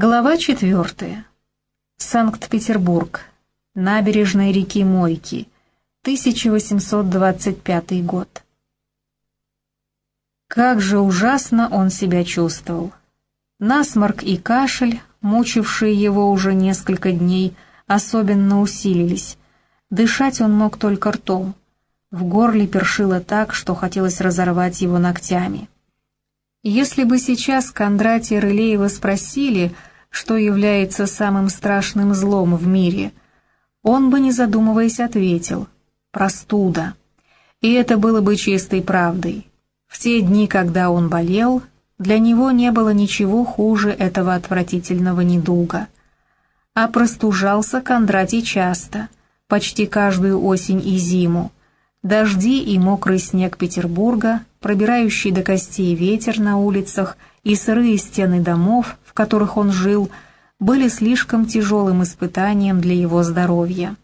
Глава четвертая. Санкт-Петербург. Набережная реки Мойки. 1825 год. Как же ужасно он себя чувствовал. Насморк и кашель, мучившие его уже несколько дней, особенно усилились. Дышать он мог только ртом. В горле першило так, что хотелось разорвать его ногтями. Если бы сейчас Кондратия Рылеева спросили, что является самым страшным злом в мире, он бы, не задумываясь, ответил «простуда». И это было бы чистой правдой. В те дни, когда он болел, для него не было ничего хуже этого отвратительного недуга. А простужался Кондратий часто, почти каждую осень и зиму, Дожди и мокрый снег Петербурга, пробирающий до костей ветер на улицах и сырые стены домов, в которых он жил, были слишком тяжелым испытанием для его здоровья.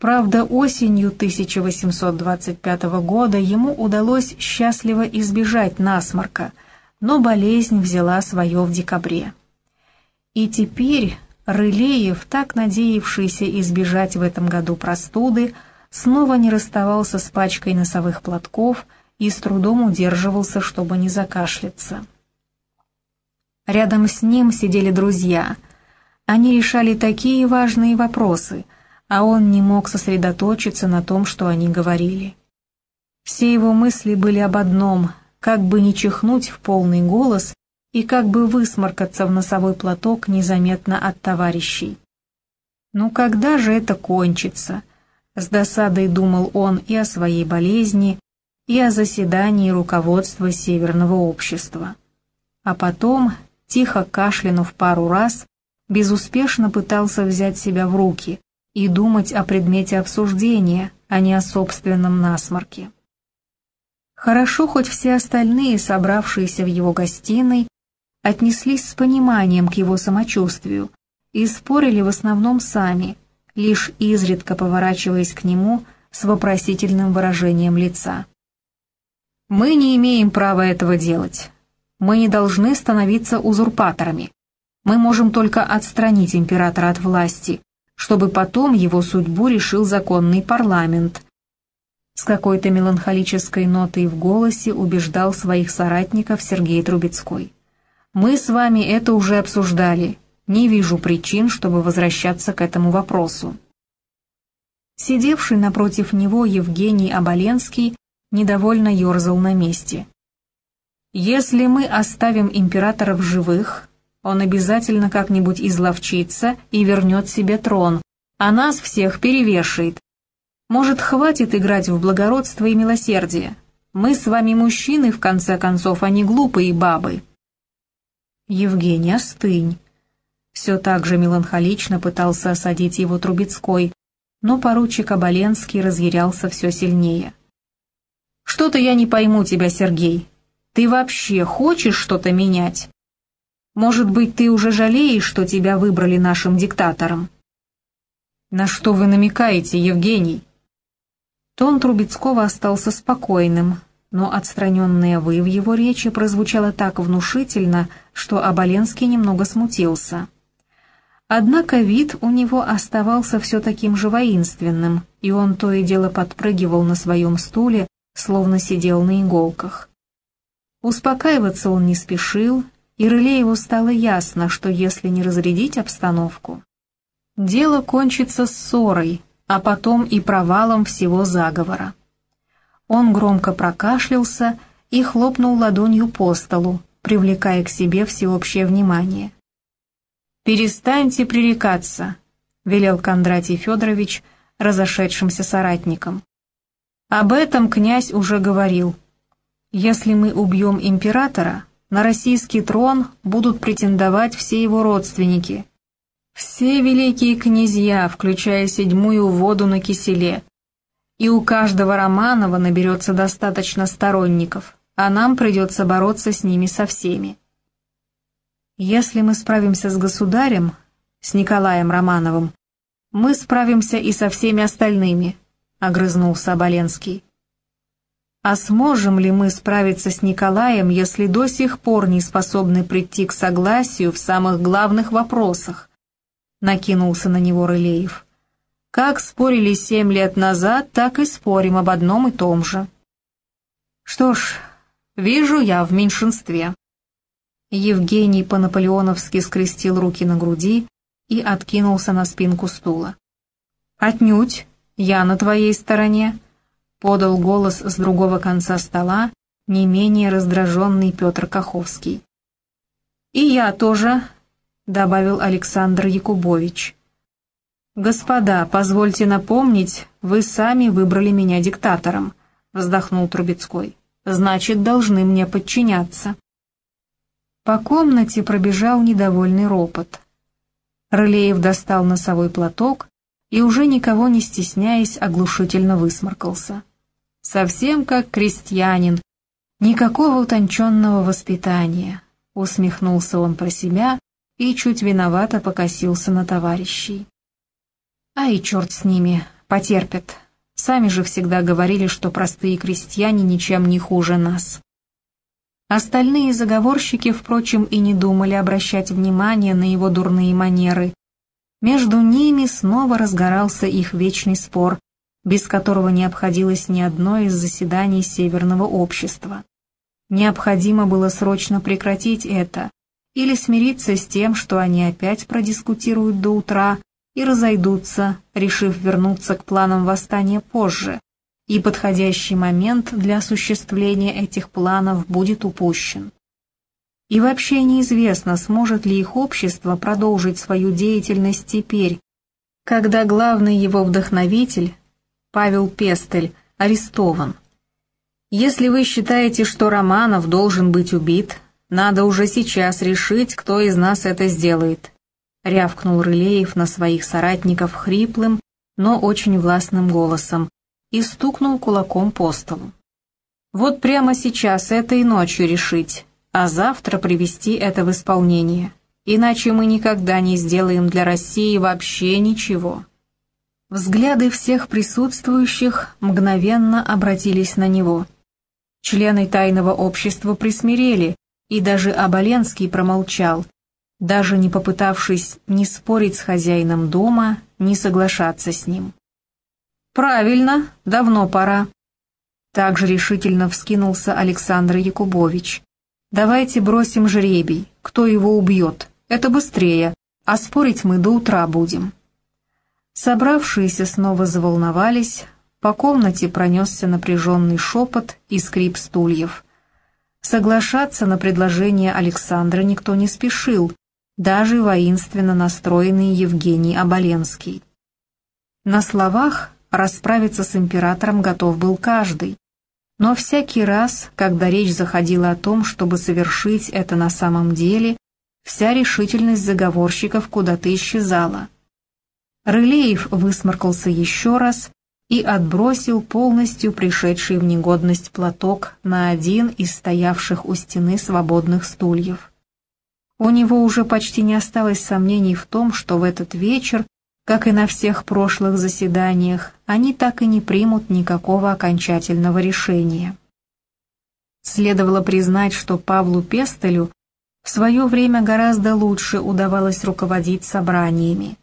Правда, осенью 1825 года ему удалось счастливо избежать насморка, но болезнь взяла свое в декабре. И теперь Рылеев, так надеявшийся избежать в этом году простуды, снова не расставался с пачкой носовых платков и с трудом удерживался, чтобы не закашляться. Рядом с ним сидели друзья. Они решали такие важные вопросы, а он не мог сосредоточиться на том, что они говорили. Все его мысли были об одном — как бы не чихнуть в полный голос и как бы высморкаться в носовой платок незаметно от товарищей. «Ну когда же это кончится?» С досадой думал он и о своей болезни, и о заседании руководства Северного общества. А потом, тихо кашлянув пару раз, безуспешно пытался взять себя в руки и думать о предмете обсуждения, а не о собственном насморке. Хорошо, хоть все остальные, собравшиеся в его гостиной, отнеслись с пониманием к его самочувствию и спорили в основном сами – лишь изредка поворачиваясь к нему с вопросительным выражением лица. «Мы не имеем права этого делать. Мы не должны становиться узурпаторами. Мы можем только отстранить императора от власти, чтобы потом его судьбу решил законный парламент». С какой-то меланхолической нотой в голосе убеждал своих соратников Сергей Трубецкой. «Мы с вами это уже обсуждали, не вижу причин, чтобы возвращаться к этому вопросу. Сидевший напротив него Евгений Оболенский недовольно ерзал на месте. «Если мы оставим императора в живых, он обязательно как-нибудь изловчится и вернет себе трон, а нас всех перевешает. Может, хватит играть в благородство и милосердие? Мы с вами мужчины, в конце концов, а не глупые бабы». «Евгений, остынь», все так же меланхолично пытался осадить его Трубецкой, но поручик Оболенский разъярялся все сильнее. «Что-то я не пойму тебя, Сергей. Ты вообще хочешь что-то менять? Может быть, ты уже жалеешь, что тебя выбрали нашим диктатором?» «На что вы намекаете, Евгений?» Тон Трубецкого остался спокойным, но отстраненное «вы» в его речи прозвучало так внушительно, что Оболенский немного смутился. Однако вид у него оставался все таким же воинственным, и он то и дело подпрыгивал на своем стуле, словно сидел на иголках. Успокаиваться он не спешил, и Рылееву стало ясно, что если не разрядить обстановку, дело кончится ссорой, а потом и провалом всего заговора. Он громко прокашлялся и хлопнул ладонью по столу, привлекая к себе всеобщее внимание. «Перестаньте пререкаться», — велел Кондратий Федорович разошедшимся соратникам. «Об этом князь уже говорил. Если мы убьем императора, на российский трон будут претендовать все его родственники. Все великие князья, включая седьмую воду на киселе. И у каждого Романова наберется достаточно сторонников, а нам придется бороться с ними со всеми. Если мы справимся с государем, с Николаем Романовым, мы справимся и со всеми остальными, — огрызнулся Оболенский. А сможем ли мы справиться с Николаем, если до сих пор не способны прийти к согласию в самых главных вопросах? Накинулся на него Рылеев. Как спорили семь лет назад, так и спорим об одном и том же. Что ж, вижу я в меньшинстве. Евгений по-наполеоновски скрестил руки на груди и откинулся на спинку стула. «Отнюдь, я на твоей стороне», подал голос с другого конца стола не менее раздраженный Петр Каховский. «И я тоже», — добавил Александр Якубович. «Господа, позвольте напомнить, вы сами выбрали меня диктатором», — вздохнул Трубецкой. «Значит, должны мне подчиняться». По комнате пробежал недовольный ропот. Рылеев достал носовой платок и, уже никого не стесняясь, оглушительно высморкался совсем как крестьянин. Никакого утонченного воспитания, усмехнулся он про себя и чуть виновато покосился на товарищей. А и черт с ними, потерпят. Сами же всегда говорили, что простые крестьяне ничем не хуже нас. Остальные заговорщики, впрочем, и не думали обращать внимание на его дурные манеры. Между ними снова разгорался их вечный спор, без которого не обходилось ни одно из заседаний Северного общества. Необходимо было срочно прекратить это или смириться с тем, что они опять продискутируют до утра и разойдутся, решив вернуться к планам восстания позже, и подходящий момент для осуществления этих планов будет упущен. И вообще неизвестно, сможет ли их общество продолжить свою деятельность теперь, когда главный его вдохновитель Павел Пестель, арестован. Если вы считаете, что Романов должен быть убит, надо уже сейчас решить, кто из нас это сделает», — рявкнул Рылеев на своих соратников хриплым, но очень властным голосом и стукнул кулаком по столу. «Вот прямо сейчас, этой ночью решить, а завтра привести это в исполнение, иначе мы никогда не сделаем для России вообще ничего». Взгляды всех присутствующих мгновенно обратились на него. Члены тайного общества присмирели, и даже Оболенский промолчал, даже не попытавшись ни спорить с хозяином дома, ни соглашаться с ним. «Правильно, давно пора», — также решительно вскинулся Александр Якубович. «Давайте бросим жребий, кто его убьет, это быстрее, а спорить мы до утра будем». Собравшиеся снова заволновались, по комнате пронесся напряженный шепот и скрип стульев. Соглашаться на предложение Александра никто не спешил, даже воинственно настроенный Евгений Оболенский. На словах расправиться с императором готов был каждый, но всякий раз, когда речь заходила о том, чтобы совершить это на самом деле, вся решительность заговорщиков куда-то исчезала. Рылеев высморкался еще раз и отбросил полностью пришедший в негодность платок на один из стоявших у стены свободных стульев. У него уже почти не осталось сомнений в том, что в этот вечер, как и на всех прошлых заседаниях, они так и не примут никакого окончательного решения. Следовало признать, что Павлу Пестелю в свое время гораздо лучше удавалось руководить собраниями.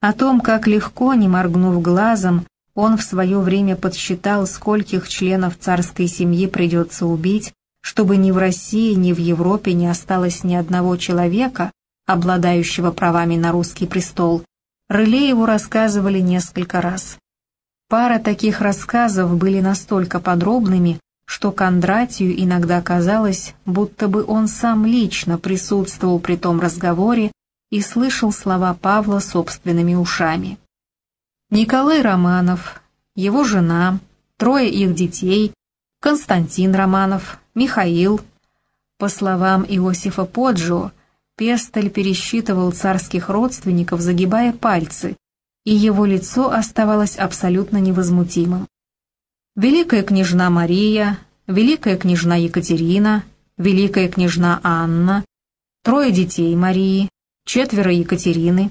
О том, как легко, не моргнув глазом, он в свое время подсчитал, скольких членов царской семьи придется убить, чтобы ни в России, ни в Европе не осталось ни одного человека, обладающего правами на русский престол, Рылееву рассказывали несколько раз. Пара таких рассказов были настолько подробными, что Кондратию иногда казалось, будто бы он сам лично присутствовал при том разговоре и слышал слова Павла собственными ушами. Николай Романов, его жена, трое их детей, Константин Романов, Михаил. По словам Иосифа Поджио, Пестель пересчитывал царских родственников, загибая пальцы, и его лицо оставалось абсолютно невозмутимым. Великая княжна Мария, великая княжна Екатерина, великая княжна Анна, трое детей Марии, четверо Екатерины.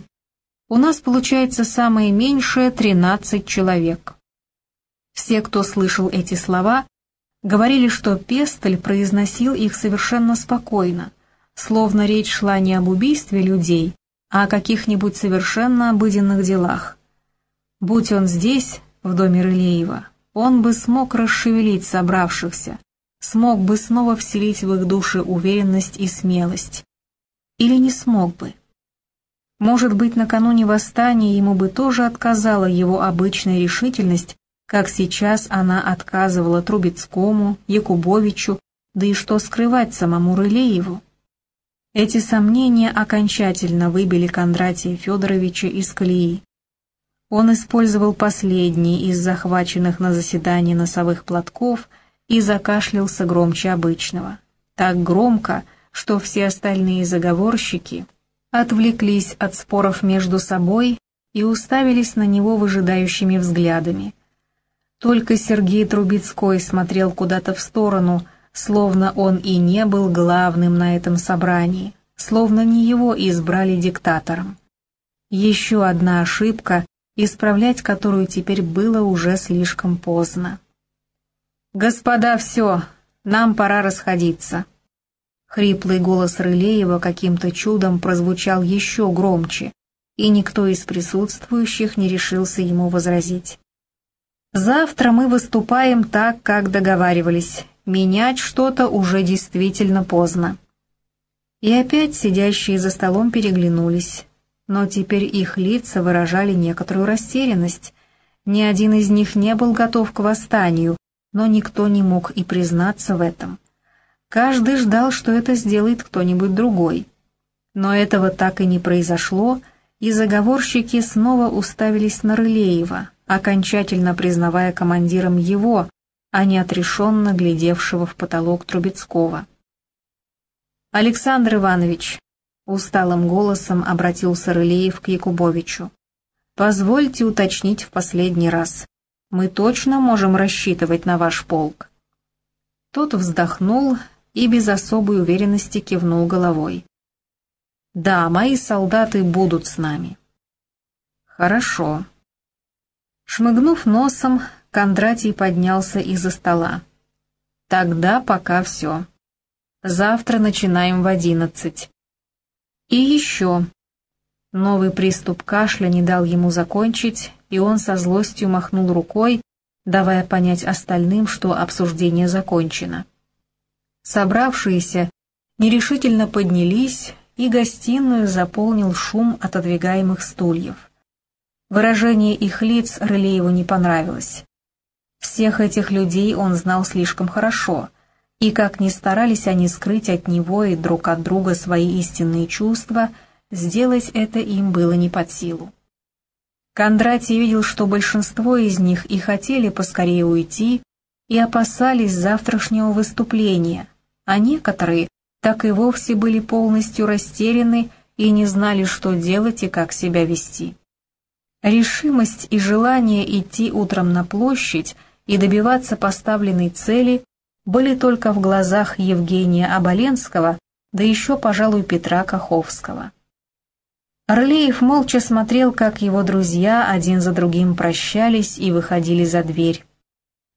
У нас получается самое меньшее 13 человек. Все, кто слышал эти слова, Говорили, что Пестель произносил их совершенно спокойно, словно речь шла не об убийстве людей, а о каких-нибудь совершенно обыденных делах. Будь он здесь, в доме Рылеева, он бы смог расшевелить собравшихся, смог бы снова вселить в их души уверенность и смелость. Или не смог бы. Может быть, накануне восстания ему бы тоже отказала его обычная решительность, как сейчас она отказывала Трубецкому, Якубовичу, да и что скрывать самому Рылееву. Эти сомнения окончательно выбили Кондратия Федоровича из колеи. Он использовал последний из захваченных на заседании носовых платков и закашлялся громче обычного. Так громко, что все остальные заговорщики отвлеклись от споров между собой и уставились на него выжидающими взглядами. Только Сергей Трубецкой смотрел куда-то в сторону, словно он и не был главным на этом собрании, словно не его избрали диктатором. Еще одна ошибка, исправлять которую теперь было уже слишком поздно. «Господа, все, нам пора расходиться». Хриплый голос Рылеева каким-то чудом прозвучал еще громче, и никто из присутствующих не решился ему возразить. «Завтра мы выступаем так, как договаривались. Менять что-то уже действительно поздно». И опять сидящие за столом переглянулись но теперь их лица выражали некоторую растерянность. Ни один из них не был готов к восстанию, но никто не мог и признаться в этом. Каждый ждал, что это сделает кто-нибудь другой. Но этого так и не произошло, и заговорщики снова уставились на Рылеева, окончательно признавая командиром его, а не отрешенно глядевшего в потолок Трубецкого. «Александр Иванович, Усталым голосом обратился Рылеев к Якубовичу. «Позвольте уточнить в последний раз. Мы точно можем рассчитывать на ваш полк?» Тот вздохнул и без особой уверенности кивнул головой. «Да, мои солдаты будут с нами». «Хорошо». Шмыгнув носом, Кондратий поднялся из-за стола. «Тогда пока все. Завтра начинаем в одиннадцать. И еще. Новый приступ кашля не дал ему закончить, и он со злостью махнул рукой, давая понять остальным, что обсуждение закончено. Собравшиеся нерешительно поднялись, и гостиную заполнил шум отодвигаемых стульев. Выражение их лиц Рылееву не понравилось. Всех этих людей он знал слишком хорошо — и как ни старались они скрыть от него и друг от друга свои истинные чувства, сделать это им было не под силу. Кондратий видел, что большинство из них и хотели поскорее уйти, и опасались завтрашнего выступления, а некоторые так и вовсе были полностью растеряны и не знали, что делать и как себя вести. Решимость и желание идти утром на площадь и добиваться поставленной цели были только в глазах Евгения Оболенского, да еще, пожалуй, Петра Каховского. Орлеев молча смотрел, как его друзья один за другим прощались и выходили за дверь.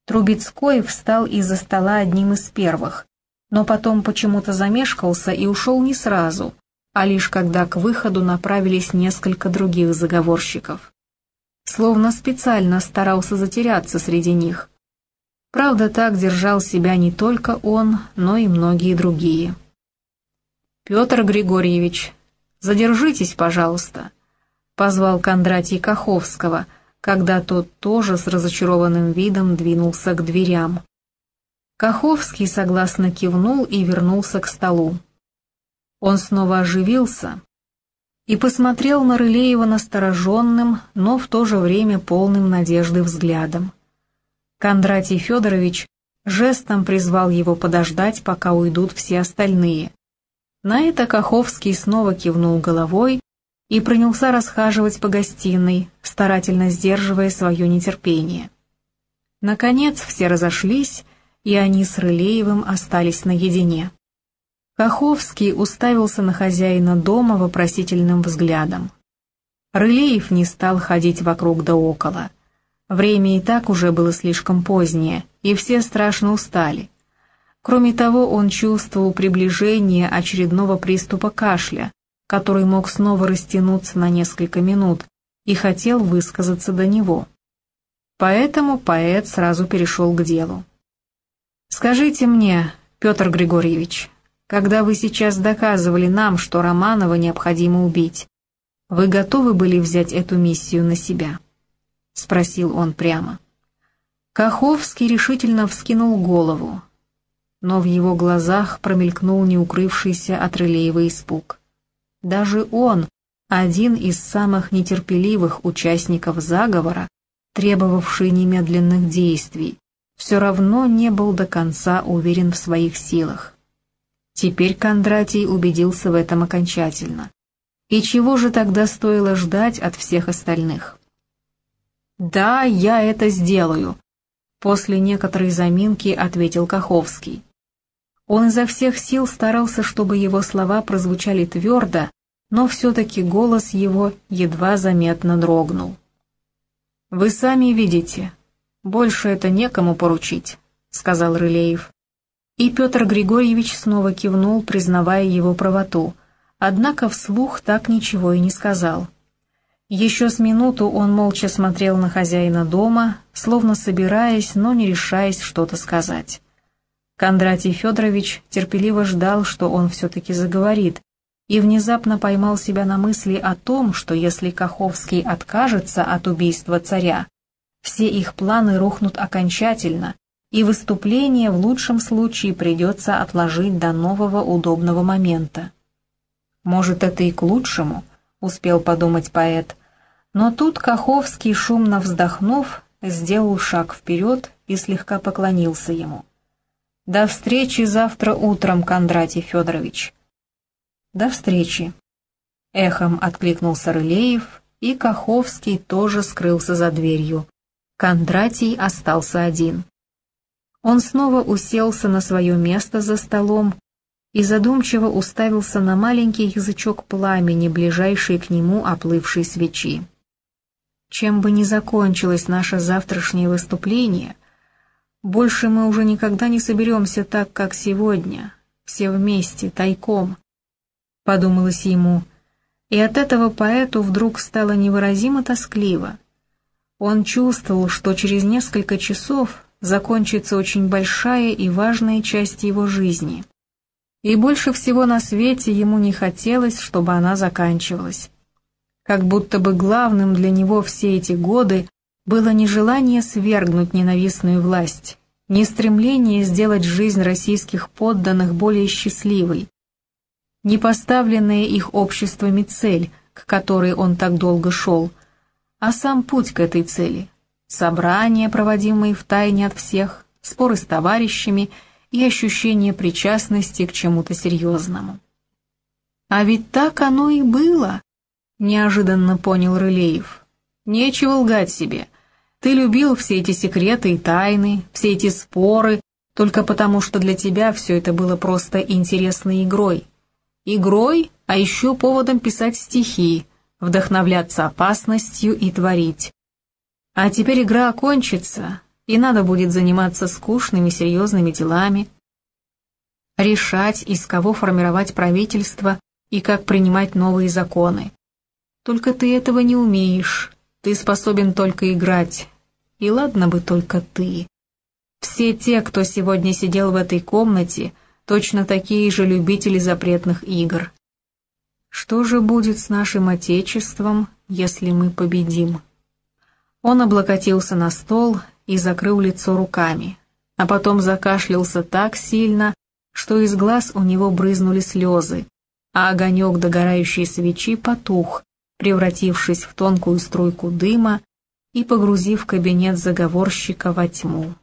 Трубецкой встал из-за стола одним из первых, но потом почему-то замешкался и ушел не сразу, а лишь когда к выходу направились несколько других заговорщиков. Словно специально старался затеряться среди них, Правда, так держал себя не только он, но и многие другие. «Петр Григорьевич, задержитесь, пожалуйста», — позвал Кондратий Каховского, когда тот тоже с разочарованным видом двинулся к дверям. Каховский согласно кивнул и вернулся к столу. Он снова оживился и посмотрел на Рылеева настороженным, но в то же время полным надежды взглядом. Кондратий Федорович жестом призвал его подождать, пока уйдут все остальные. На это Каховский снова кивнул головой и принялся расхаживать по гостиной, старательно сдерживая свое нетерпение. Наконец все разошлись, и они с Рылеевым остались наедине. Каховский уставился на хозяина дома вопросительным взглядом. Рылеев не стал ходить вокруг да около — Время и так уже было слишком позднее, и все страшно устали. Кроме того, он чувствовал приближение очередного приступа кашля, который мог снова растянуться на несколько минут, и хотел высказаться до него. Поэтому поэт сразу перешел к делу. «Скажите мне, Петр Григорьевич, когда вы сейчас доказывали нам, что Романова необходимо убить, вы готовы были взять эту миссию на себя?» — спросил он прямо. Каховский решительно вскинул голову, но в его глазах промелькнул неукрывшийся от Рылеева испуг. Даже он, один из самых нетерпеливых участников заговора, требовавший немедленных действий, все равно не был до конца уверен в своих силах. Теперь Кондратий убедился в этом окончательно. И чего же тогда стоило ждать от всех остальных? «Да, я это сделаю», — после некоторой заминки ответил Каховский. Он изо всех сил старался, чтобы его слова прозвучали твердо, но все-таки голос его едва заметно дрогнул. «Вы сами видите, больше это некому поручить», — сказал Рылеев. И Петр Григорьевич снова кивнул, признавая его правоту, однако вслух так ничего и не сказал. Еще с минуту он молча смотрел на хозяина дома, словно собираясь, но не решаясь что-то сказать. Кондратий Федорович терпеливо ждал, что он все-таки заговорит, и внезапно поймал себя на мысли о том, что если Каховский откажется от убийства царя, все их планы рухнут окончательно, и выступление в лучшем случае придется отложить до нового удобного момента. «Может, это и к лучшему», — успел подумать поэт, но тут Каховский, шумно вздохнув, сделал шаг вперед и слегка поклонился ему. «До встречи завтра утром, Кондратий Федорович». «До встречи». Эхом откликнулся Рылеев, и Каховский тоже скрылся за дверью. Кондратий остался один. Он снова уселся на свое место за столом и задумчиво уставился на маленький язычок пламени, ближайший к нему оплывшей свечи. Чем бы ни закончилось наше завтрашнее выступление, больше мы уже никогда не соберемся так, как сегодня, все вместе, тайком, — подумалось ему, и от этого поэту вдруг стало невыразимо тоскливо. Он чувствовал, что через несколько часов закончится очень большая и важная часть его жизни. И больше всего на свете ему не хотелось, чтобы она заканчивалась как будто бы главным для него все эти годы было не желание свергнуть ненавистную власть, не стремление сделать жизнь российских подданных более счастливой, не поставленная их обществами цель, к которой он так долго шел, а сам путь к этой цели, собрания, проводимые в тайне от всех, споры с товарищами и ощущение причастности к чему-то серьезному. А ведь так оно и было, неожиданно понял Рылеев. Нечего лгать себе. Ты любил все эти секреты и тайны, все эти споры, только потому что для тебя все это было просто интересной игрой. Игрой, а еще поводом писать стихи, вдохновляться опасностью и творить. А теперь игра окончится, и надо будет заниматься скучными серьезными делами, решать, из кого формировать правительство и как принимать новые законы. Только ты этого не умеешь. Ты способен только играть. И ладно бы только ты. Все те, кто сегодня сидел в этой комнате, точно такие же любители запретных игр. Что же будет с нашим Отечеством, если мы победим? Он облокотился на стол и закрыл лицо руками, а потом закашлялся так сильно, что из глаз у него брызнули слезы, а огонек догорающей свечи потух, превратившись в тонкую струйку дыма и погрузив кабинет заговорщика во тьму.